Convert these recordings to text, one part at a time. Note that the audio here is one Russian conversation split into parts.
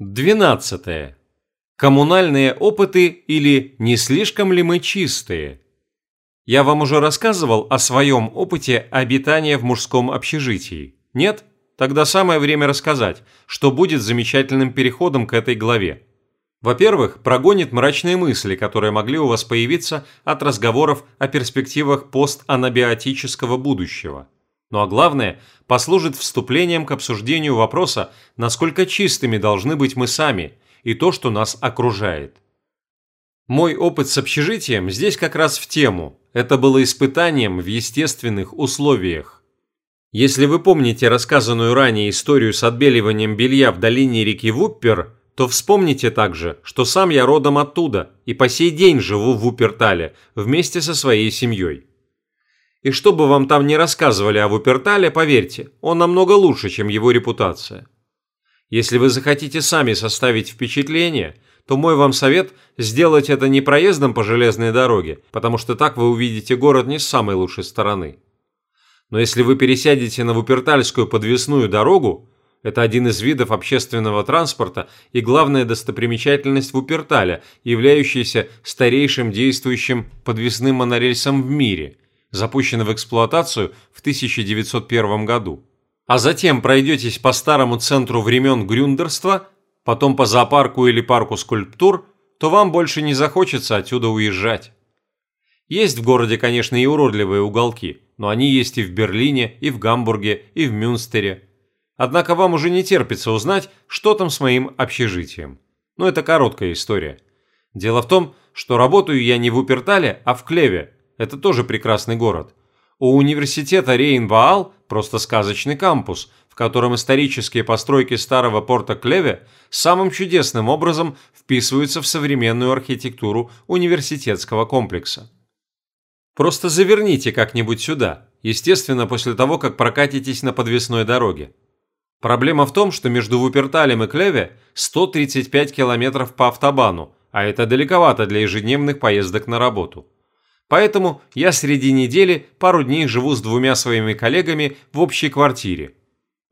12. Коммунальные опыты или не слишком ли мы чистые? Я вам уже рассказывал о своем опыте обитания в мужском общежитии. Нет? Тогда самое время рассказать, что будет замечательным переходом к этой главе. Во-первых, прогонит мрачные мысли, которые могли у вас появиться от разговоров о перспективах постанабиотического будущего. Ну а главное, послужит вступлением к обсуждению вопроса, насколько чистыми должны быть мы сами и то, что нас окружает. Мой опыт с общежитием здесь как раз в тему. Это было испытанием в естественных условиях. Если вы помните рассказанную ранее историю с отбеливанием белья в долине реки Вуппер, то вспомните также, что сам я родом оттуда и по сей день живу в Вупертале вместе со своей семьей. И что бы вам там ни рассказывали о Вупертале, поверьте, он намного лучше, чем его репутация. Если вы захотите сами составить впечатление, то мой вам совет – сделать это не проездом по железной дороге, потому что так вы увидите город не с самой лучшей стороны. Но если вы пересядете на Вупертальскую подвесную дорогу, это один из видов общественного транспорта и главная достопримечательность Вуперталя, являющаяся старейшим действующим подвесным монорельсом в мире – запущена в эксплуатацию в 1901 году. А затем пройдетесь по старому центру времен грюндерства, потом по зоопарку или парку скульптур, то вам больше не захочется отсюда уезжать. Есть в городе, конечно, и уродливые уголки, но они есть и в Берлине, и в Гамбурге, и в Мюнстере. Однако вам уже не терпится узнать, что там с моим общежитием. Но это короткая история. Дело в том, что работаю я не в Упертале, а в Клеве, это тоже прекрасный город. У университета Рейн-Ваал просто сказочный кампус, в котором исторические постройки старого порта Клеве самым чудесным образом вписываются в современную архитектуру университетского комплекса. Просто заверните как-нибудь сюда, естественно, после того, как прокатитесь на подвесной дороге. Проблема в том, что между Вуперталем и Клеве 135 километров по автобану, а это далековато для ежедневных поездок на работу. Поэтому я среди недели пару дней живу с двумя своими коллегами в общей квартире.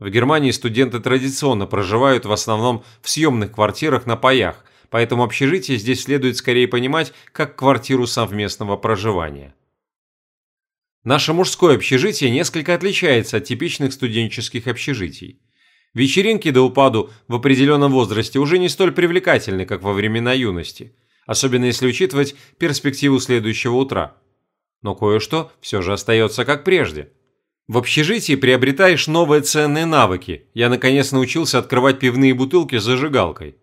В Германии студенты традиционно проживают в основном в съемных квартирах на паях, поэтому общежитие здесь следует скорее понимать как квартиру совместного проживания. Наше мужское общежитие несколько отличается от типичных студенческих общежитий. Вечеринки до упаду в определенном возрасте уже не столь привлекательны, как во времена юности – особенно если учитывать перспективу следующего утра. Но кое-что все же остается как прежде. В общежитии приобретаешь новые ценные навыки. Я наконец научился открывать пивные бутылки с зажигалкой.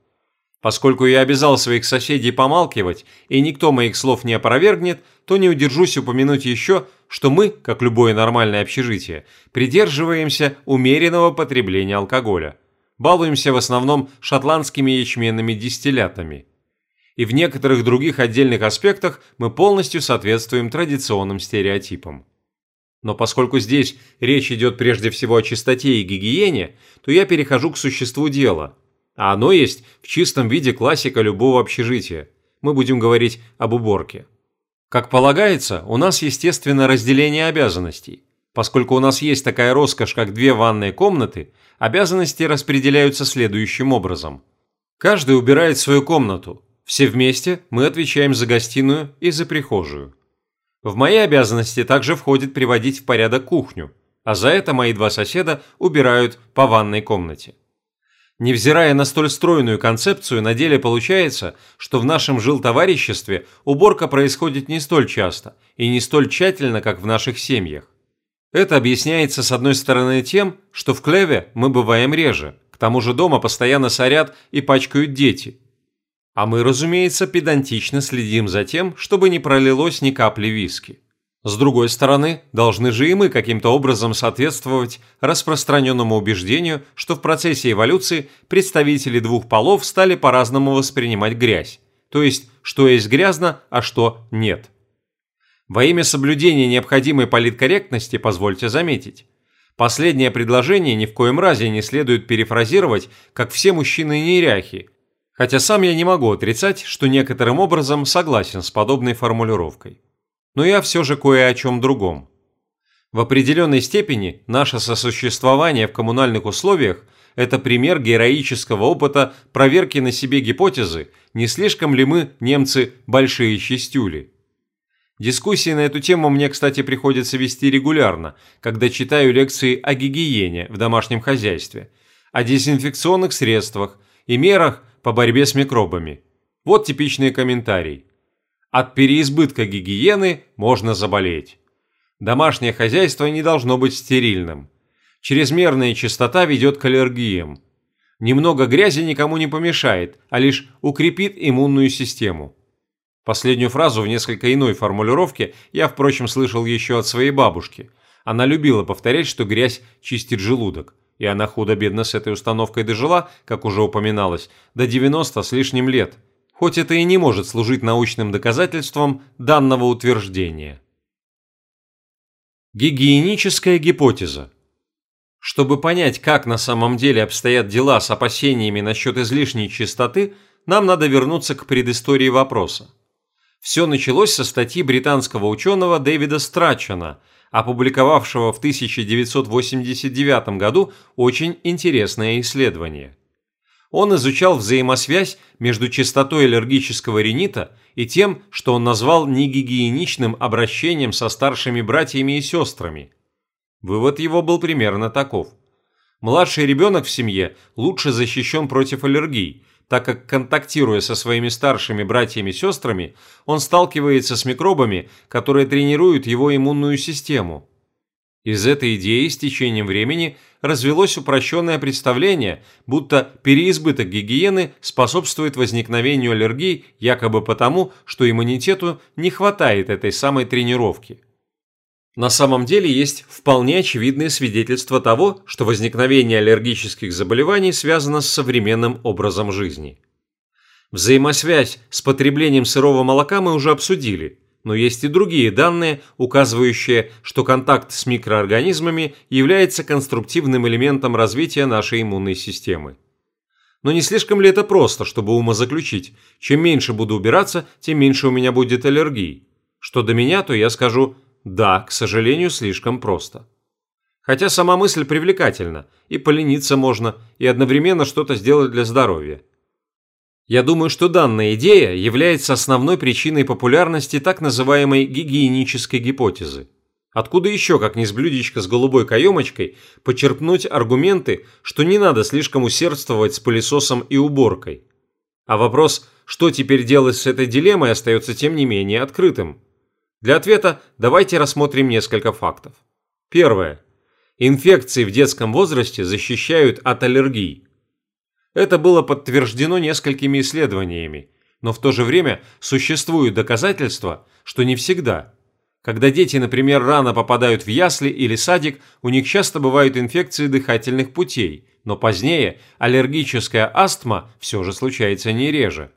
Поскольку я обязал своих соседей помалкивать, и никто моих слов не опровергнет, то не удержусь упомянуть еще, что мы, как любое нормальное общежитие, придерживаемся умеренного потребления алкоголя. Балуемся в основном шотландскими ячменными дистиллятами и в некоторых других отдельных аспектах мы полностью соответствуем традиционным стереотипам. Но поскольку здесь речь идет прежде всего о чистоте и гигиене, то я перехожу к существу дела. А оно есть в чистом виде классика любого общежития. Мы будем говорить об уборке. Как полагается, у нас естественно разделение обязанностей. Поскольку у нас есть такая роскошь, как две ванные комнаты, обязанности распределяются следующим образом. Каждый убирает свою комнату, все вместе мы отвечаем за гостиную и за прихожую. В мои обязанности также входит приводить в порядок кухню, а за это мои два соседа убирают по ванной комнате. Невзирая на столь стройную концепцию, на деле получается, что в нашем жилтовариществе уборка происходит не столь часто и не столь тщательно, как в наших семьях. Это объясняется с одной стороны тем, что в Клеве мы бываем реже, к тому же дома постоянно сорят и пачкают дети, а мы, разумеется, педантично следим за тем, чтобы не пролилось ни капли виски. С другой стороны, должны же и мы каким-то образом соответствовать распространенному убеждению, что в процессе эволюции представители двух полов стали по-разному воспринимать грязь, то есть, что есть грязно, а что нет. Во имя соблюдения необходимой политкорректности позвольте заметить, последнее предложение ни в коем разе не следует перефразировать, как все мужчины неряхи, Хотя сам я не могу отрицать, что некоторым образом согласен с подобной формулировкой. Но я все же кое о чем другом. В определенной степени наше сосуществование в коммунальных условиях Это пример героического опыта проверки на себе гипотезы, не слишком ли мы, немцы, большие чистюли. Дискуссии на эту тему мне, кстати, приходится вести регулярно, когда читаю лекции о гигиене в домашнем хозяйстве, о дезинфекционных средствах и мерах по борьбе с микробами. Вот типичный комментарий. От переизбытка гигиены можно заболеть. Домашнее хозяйство не должно быть стерильным. Чрезмерная чистота ведет к аллергиям. Немного грязи никому не помешает, а лишь укрепит иммунную систему. Последнюю фразу в несколько иной формулировке я, впрочем, слышал еще от своей бабушки. Она любила повторять, что грязь чистит желудок. И она худо-бедно с этой установкой дожила, как уже упоминалось, до 90 с лишним лет. Хоть это и не может служить научным доказательством данного утверждения. Гигиеническая гипотеза. Чтобы понять, как на самом деле обстоят дела с опасениями насчет излишней чистоты, нам надо вернуться к предыстории вопроса. Все началось со статьи британского ученого Дэвида Страчена, опубликовавшего в 1989 году очень интересное исследование. Он изучал взаимосвязь между частотой аллергического ринита и тем, что он назвал негигиеничным обращением со старшими братьями и сестрами. Вывод его был примерно таков. Младший ребенок в семье лучше защищен против аллергий, так как контактируя со своими старшими братьями и сестрами, он сталкивается с микробами, которые тренируют его иммунную систему. Из этой идеи с течением времени развелось упрощенное представление, будто переизбыток гигиены способствует возникновению аллергий якобы потому, что иммунитету не хватает этой самой тренировки. На самом деле есть вполне очевидные свидетельства того, что возникновение аллергических заболеваний связано с современным образом жизни. Взаимосвязь с потреблением сырого молока мы уже обсудили, но есть и другие данные, указывающие, что контакт с микроорганизмами является конструктивным элементом развития нашей иммунной системы. Но не слишком ли это просто, чтобы умозаключить, чем меньше буду убираться, тем меньше у меня будет аллергий? Что до меня, то я скажу да, к сожалению, слишком просто. Хотя сама мысль привлекательна, и полениться можно, и одновременно что-то сделать для здоровья. Я думаю, что данная идея является основной причиной популярности так называемой гигиенической гипотезы. Откуда еще, как не с блюдечка с голубой каемочкой, почерпнуть аргументы, что не надо слишком усердствовать с пылесосом и уборкой? А вопрос, что теперь делать с этой дилеммой, остается тем не менее открытым. Для ответа давайте рассмотрим несколько фактов. Первое. Инфекции в детском возрасте защищают от аллергий. Это было подтверждено несколькими исследованиями, но в то же время существуют доказательства, что не всегда. Когда дети, например, рано попадают в ясли или садик, у них часто бывают инфекции дыхательных путей, но позднее аллергическая астма все же случается не реже.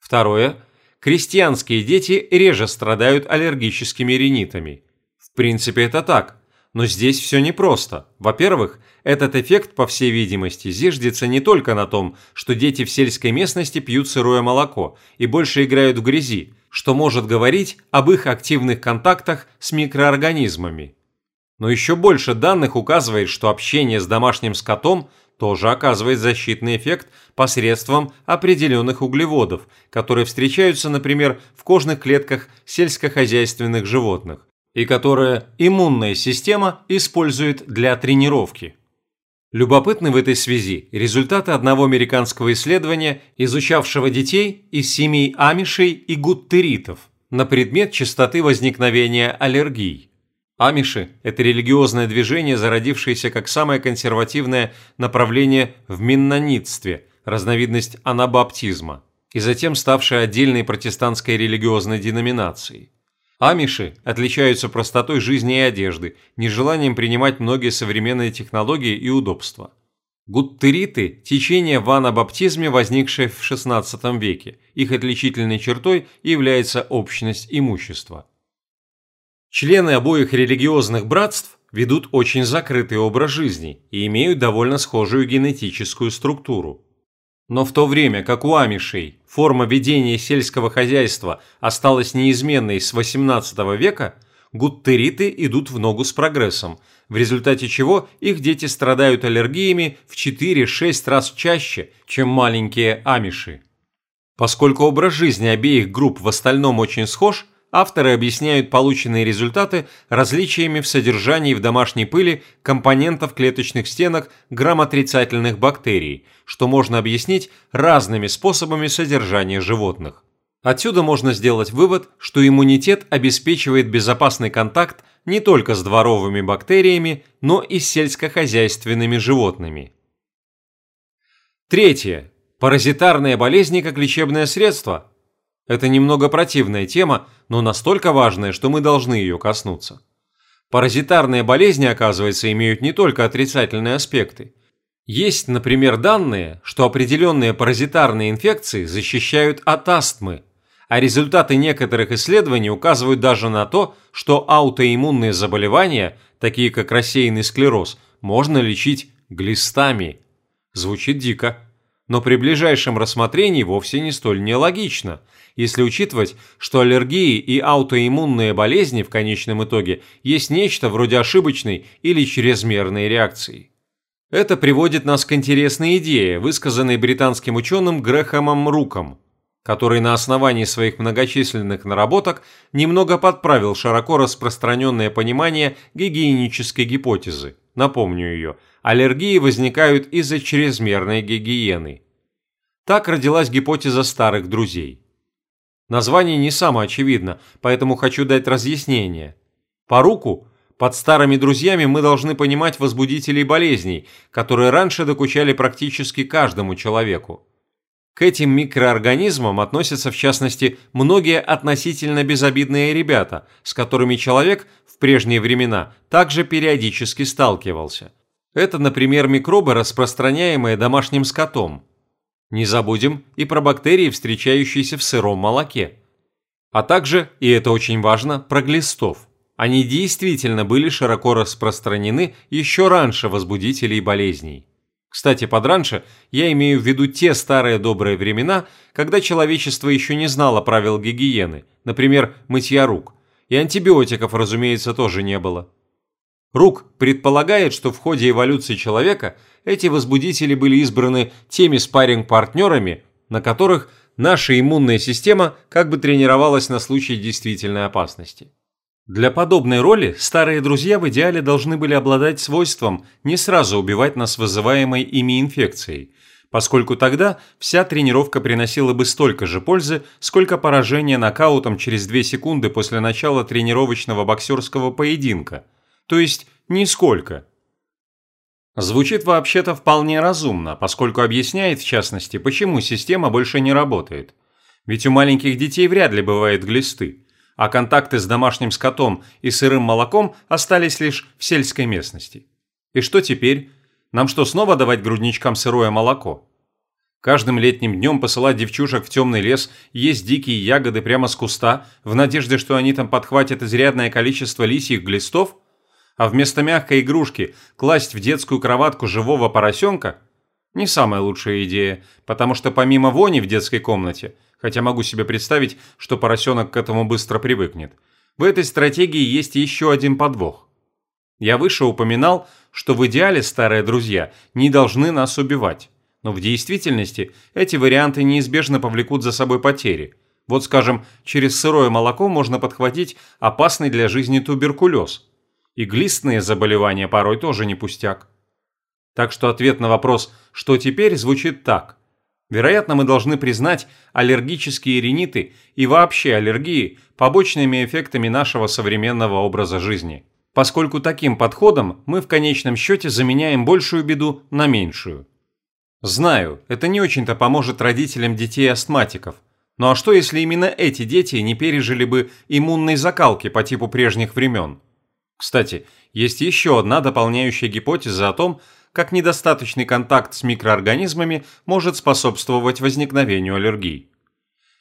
Второе – крестьянские дети реже страдают аллергическими ринитами. В принципе, это так. Но здесь все непросто. Во-первых, этот эффект, по всей видимости, зиждется не только на том, что дети в сельской местности пьют сырое молоко и больше играют в грязи, что может говорить об их активных контактах с микроорганизмами. Но еще больше данных указывает, что общение с домашним скотом – тоже оказывает защитный эффект посредством определенных углеводов, которые встречаются, например, в кожных клетках сельскохозяйственных животных, и которые иммунная система использует для тренировки. Любопытны в этой связи результаты одного американского исследования, изучавшего детей из семей амишей и гуттеритов на предмет частоты возникновения аллергий. Амиши – это религиозное движение, зародившееся как самое консервативное направление в миннонитстве, разновидность анабаптизма, и затем ставшее отдельной протестантской религиозной деноминацией. Амиши отличаются простотой жизни и одежды, нежеланием принимать многие современные технологии и удобства. Гуттериты – течение в анабаптизме, возникшее в XVI веке. Их отличительной чертой является общность имущества – Члены обоих религиозных братств ведут очень закрытый образ жизни и имеют довольно схожую генетическую структуру. Но в то время как у амишей форма ведения сельского хозяйства осталась неизменной с XVIII века, гуттериты идут в ногу с прогрессом, в результате чего их дети страдают аллергиями в 4-6 раз чаще, чем маленькие амиши. Поскольку образ жизни обеих групп в остальном очень схож, авторы объясняют полученные результаты различиями в содержании в домашней пыли компонентов клеточных стенок грамотрицательных бактерий, что можно объяснить разными способами содержания животных. Отсюда можно сделать вывод, что иммунитет обеспечивает безопасный контакт не только с дворовыми бактериями, но и с сельскохозяйственными животными. Третье. Паразитарные болезни как лечебное средство. Это немного противная тема, но настолько важная, что мы должны ее коснуться. Паразитарные болезни, оказывается, имеют не только отрицательные аспекты. Есть, например, данные, что определенные паразитарные инфекции защищают от астмы, а результаты некоторых исследований указывают даже на то, что аутоиммунные заболевания, такие как рассеянный склероз, можно лечить глистами. Звучит дико но при ближайшем рассмотрении вовсе не столь нелогично, если учитывать, что аллергии и аутоиммунные болезни в конечном итоге есть нечто вроде ошибочной или чрезмерной реакции. Это приводит нас к интересной идее, высказанной британским ученым Грэхэмом Руком, который на основании своих многочисленных наработок немного подправил широко распространенное понимание гигиенической гипотезы. Напомню ее – аллергии возникают из-за чрезмерной гигиены. Так родилась гипотеза старых друзей. Название не самое очевидно, поэтому хочу дать разъяснение. По руку, под старыми друзьями мы должны понимать возбудителей болезней, которые раньше докучали практически каждому человеку. К этим микроорганизмам относятся в частности многие относительно безобидные ребята, с которыми человек в прежние времена также периодически сталкивался – это, например, микробы, распространяемые домашним скотом. Не забудем и про бактерии, встречающиеся в сыром молоке. А также, и это очень важно, про глистов. Они действительно были широко распространены еще раньше возбудителей болезней. Кстати, под раньше я имею в виду те старые добрые времена, когда человечество еще не знало правил гигиены, например, мытья рук, и антибиотиков, разумеется, тоже не было. Рук предполагает, что в ходе эволюции человека эти возбудители были избраны теми спарринг-партнерами, на которых наша иммунная система как бы тренировалась на случай действительной опасности. Для подобной роли старые друзья в идеале должны были обладать свойством не сразу убивать нас вызываемой ими инфекцией, поскольку тогда вся тренировка приносила бы столько же пользы, сколько поражение нокаутом через 2 секунды после начала тренировочного боксерского поединка – то есть нисколько. Звучит вообще-то вполне разумно, поскольку объясняет, в частности, почему система больше не работает. Ведь у маленьких детей вряд ли бывают глисты, а контакты с домашним скотом и сырым молоком остались лишь в сельской местности. И что теперь? Нам что, снова давать грудничкам сырое молоко? Каждым летним днем посылать девчушек в темный лес есть дикие ягоды прямо с куста, в надежде, что они там подхватят изрядное количество лисьих глистов – а вместо мягкой игрушки класть в детскую кроватку живого поросенка – не самая лучшая идея, потому что помимо вони в детской комнате, хотя могу себе представить, что поросенок к этому быстро привыкнет, в этой стратегии есть еще один подвох. Я выше упоминал, что в идеале старые друзья не должны нас убивать, но в действительности эти варианты неизбежно повлекут за собой потери. Вот, скажем, через сырое молоко можно подхватить опасный для жизни туберкулез – и глистные заболевания порой тоже не пустяк. Так что ответ на вопрос «что теперь?» звучит так. Вероятно, мы должны признать аллергические риниты и вообще аллергии побочными эффектами нашего современного образа жизни, поскольку таким подходом мы в конечном счете заменяем большую беду на меньшую. Знаю, это не очень-то поможет родителям детей-астматиков, ну а что если именно эти дети не пережили бы иммунной закалки по типу прежних времен? Кстати, есть еще одна дополняющая гипотеза о том, как недостаточный контакт с микроорганизмами может способствовать возникновению аллергий.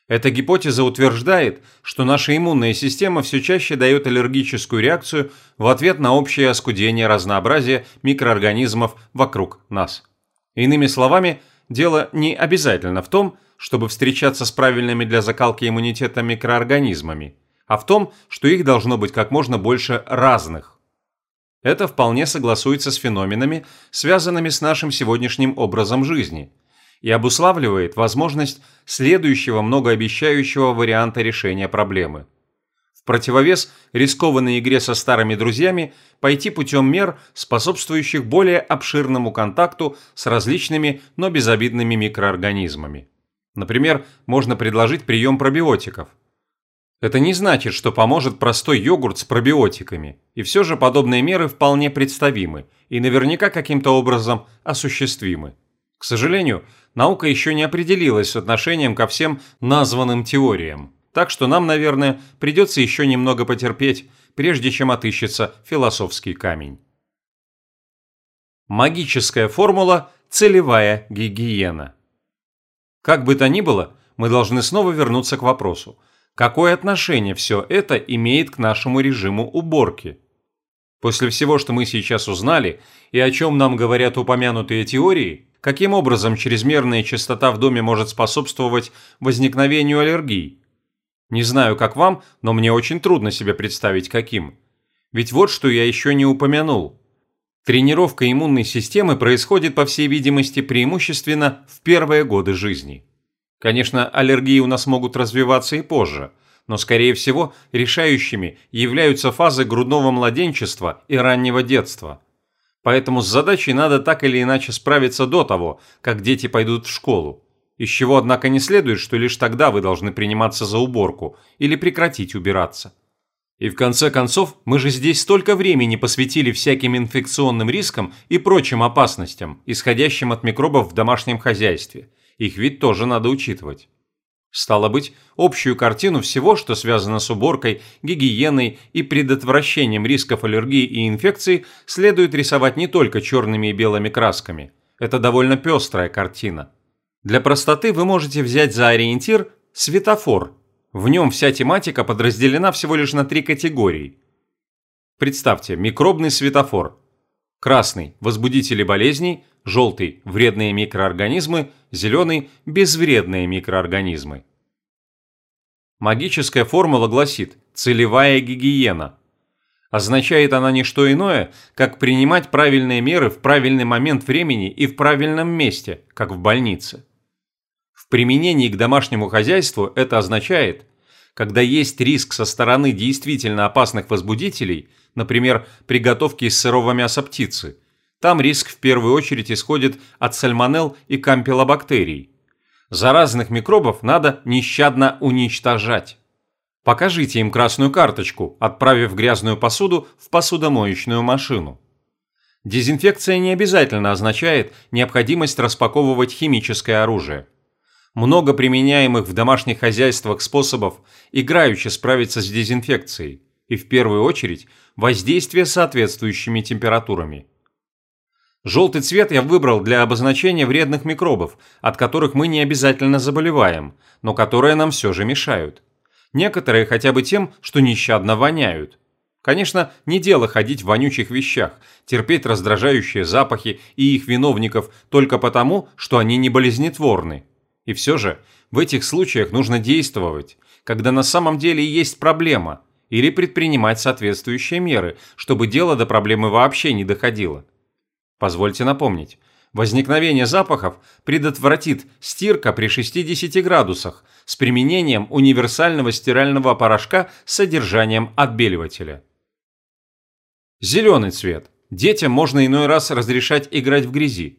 Эта гипотеза утверждает, что наша иммунная система все чаще дает аллергическую реакцию в ответ на общее оскудение разнообразия микроорганизмов вокруг нас. Иными словами, дело не обязательно в том, чтобы встречаться с правильными для закалки иммунитета микроорганизмами – а в том, что их должно быть как можно больше разных. Это вполне согласуется с феноменами, связанными с нашим сегодняшним образом жизни, и обуславливает возможность следующего многообещающего варианта решения проблемы. В противовес рискованной игре со старыми друзьями пойти путем мер, способствующих более обширному контакту с различными, но безобидными микроорганизмами. Например, можно предложить прием пробиотиков. Это не значит, что поможет простой йогурт с пробиотиками, и все же подобные меры вполне представимы и наверняка каким-то образом осуществимы. К сожалению, наука еще не определилась с отношением ко всем названным теориям, так что нам, наверное, придется еще немного потерпеть, прежде чем отыщется философский камень. Магическая формула «целевая гигиена». Как бы то ни было, мы должны снова вернуться к вопросу, какое отношение все это имеет к нашему режиму уборки? После всего, что мы сейчас узнали, и о чем нам говорят упомянутые теории, каким образом чрезмерная чистота в доме может способствовать возникновению аллергий? Не знаю, как вам, но мне очень трудно себе представить, каким. Ведь вот что я еще не упомянул. Тренировка иммунной системы происходит, по всей видимости, преимущественно в первые годы жизни. Конечно, аллергии у нас могут развиваться и позже, но, скорее всего, решающими являются фазы грудного младенчества и раннего детства. Поэтому с задачей надо так или иначе справиться до того, как дети пойдут в школу. Из чего, однако, не следует, что лишь тогда вы должны приниматься за уборку или прекратить убираться. И в конце концов, мы же здесь столько времени посвятили всяким инфекционным рискам и прочим опасностям, исходящим от микробов в домашнем хозяйстве. Их ведь тоже надо учитывать. Стало быть, общую картину всего, что связано с уборкой, гигиеной и предотвращением рисков аллергии и инфекций, следует рисовать не только черными и белыми красками. Это довольно пестрая картина. Для простоты вы можете взять за ориентир светофор – в нем вся тематика подразделена всего лишь на три категории. Представьте, микробный светофор. Красный – возбудители болезней, желтый – вредные микроорганизмы, зеленый – безвредные микроорганизмы. Магическая формула гласит «целевая гигиена». Означает она не что иное, как принимать правильные меры в правильный момент времени и в правильном месте, как в больнице применении к домашнему хозяйству это означает, когда есть риск со стороны действительно опасных возбудителей, например, приготовки из сырого мяса птицы, там риск в первую очередь исходит от сальмонелл и кампилобактерий. Заразных микробов надо нещадно уничтожать. Покажите им красную карточку, отправив грязную посуду в посудомоечную машину. Дезинфекция не обязательно означает необходимость распаковывать химическое оружие много применяемых в домашних хозяйствах способов играюще справиться с дезинфекцией и в первую очередь воздействие соответствующими температурами. Желтый цвет я выбрал для обозначения вредных микробов, от которых мы не обязательно заболеваем, но которые нам все же мешают. Некоторые хотя бы тем, что нещадно воняют. Конечно, не дело ходить в вонючих вещах, терпеть раздражающие запахи и их виновников только потому, что они не болезнетворны. И все же в этих случаях нужно действовать, когда на самом деле есть проблема, или предпринимать соответствующие меры, чтобы дело до проблемы вообще не доходило. Позвольте напомнить, возникновение запахов предотвратит стирка при 60 градусах с применением универсального стирального порошка с содержанием отбеливателя. Зеленый цвет. Детям можно иной раз разрешать играть в грязи.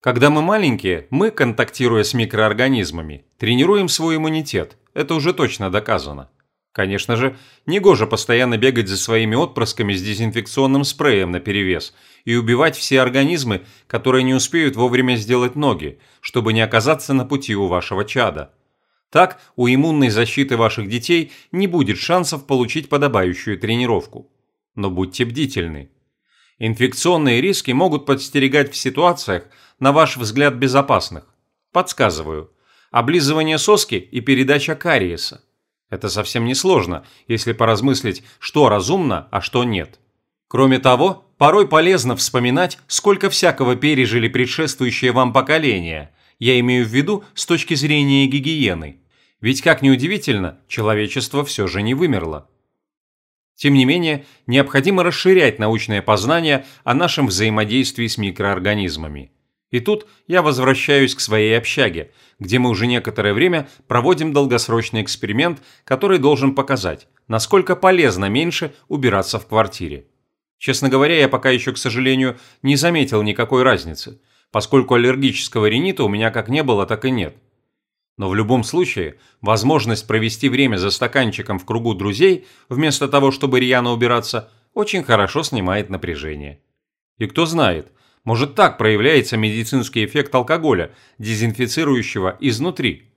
Когда мы маленькие, мы, контактируя с микроорганизмами, тренируем свой иммунитет. Это уже точно доказано. Конечно же, негоже постоянно бегать за своими отпрысками с дезинфекционным спреем наперевес и убивать все организмы, которые не успеют вовремя сделать ноги, чтобы не оказаться на пути у вашего чада. Так, у иммунной защиты ваших детей не будет шансов получить подобающую тренировку. Но будьте бдительны. Инфекционные риски могут подстерегать в ситуациях, на ваш взгляд, безопасных? Подсказываю. Облизывание соски и передача кариеса. Это совсем не сложно, если поразмыслить, что разумно, а что нет. Кроме того, порой полезно вспоминать, сколько всякого пережили предшествующие вам поколения. Я имею в виду с точки зрения гигиены. Ведь, как ни удивительно, человечество все же не вымерло. Тем не менее, необходимо расширять научное познание о нашем взаимодействии с микроорганизмами. И тут я возвращаюсь к своей общаге, где мы уже некоторое время проводим долгосрочный эксперимент, который должен показать, насколько полезно меньше убираться в квартире. Честно говоря, я пока еще, к сожалению, не заметил никакой разницы, поскольку аллергического ринита у меня как не было, так и нет. Но в любом случае, возможность провести время за стаканчиком в кругу друзей, вместо того, чтобы рьяно убираться, очень хорошо снимает напряжение. И кто знает, может так проявляется медицинский эффект алкоголя, дезинфицирующего изнутри.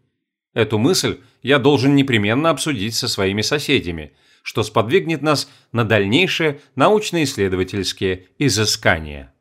Эту мысль я должен непременно обсудить со своими соседями, что сподвигнет нас на дальнейшие научно-исследовательские изыскания.